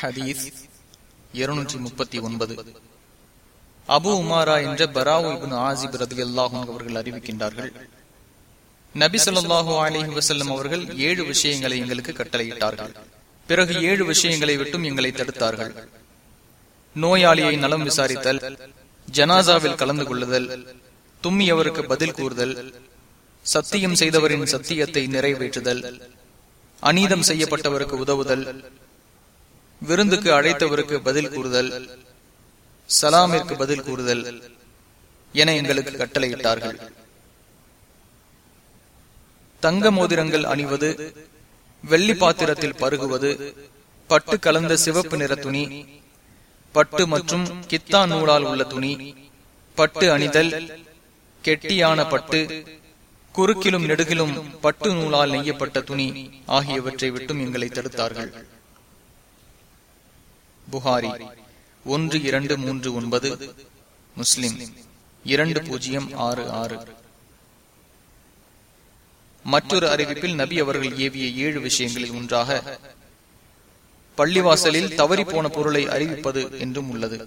ஹதீஸ் இருநூற்றி முப்பத்தி ஒன்பது. அபு உமாரா என்ற பராவு இபின் ஆசிப் ரதி அல்லாஹும் அவர்கள் அறிவிக்கின்றார்கள். நபி சொல்லாஹு அலிஹி வசல்லம் அவர்கள் ஏழு விஷயங்களை எங்களுக்கு கட்டளையிட்டார்கள். பிறகு ஏழு விஷயங்களை விட்டும் எங்களை தடுத்தார்கள். நோயாளியை நலம் விசாரித்தல் ஜனாசாவில் கலந்து கொள்ளுதல் தும்மியவருக்கு பதில் கூறுதல் சத்தியம் செய்தவரின் சத்தியத்தை நிறைவேற்றுதல் அநீதம் செய்யப்பட்டவருக்கு உதவுதல் விருந்துக்கு அழைத்தவருக்கு பதில் கூறுதல் சலாமிற்கு பதில் கூறுதல் என எங்களுக்கு கட்டளையிட்டார்கள். தங்க மோதிரங்கள் அணிவது வெள்ளி பாத்திரத்தில் பருகுவது பட்டு கலந்த சிவப்பு நிற துணி பட்டு மற்றும் கித்தா நூலால் உள்ள துணி பட்டு அணிதல் கெட்டியான பட்டு குறுக்கிலும் நெடுகிலும் பட்டு நூலால் நெய்யப்பட்ட துணி ஆகியவற்றை விட்டும் எங்களை தடுத்தார்கள். புகாரி ஒன்று இரண்டு மூன்று ஒன்பது முஸ்லிம் இரண்டு பூஜ்ஜியம் ஆறு ஆறு. மற்றொரு அறிவிப்பில் நபி அவர்கள் ஏவிய ஏழு விஷயங்களில் ஒன்றாக பள்ளிவாசலில் தவறி போன பொருளை அறிவிப்பது என்றும் உள்ளது.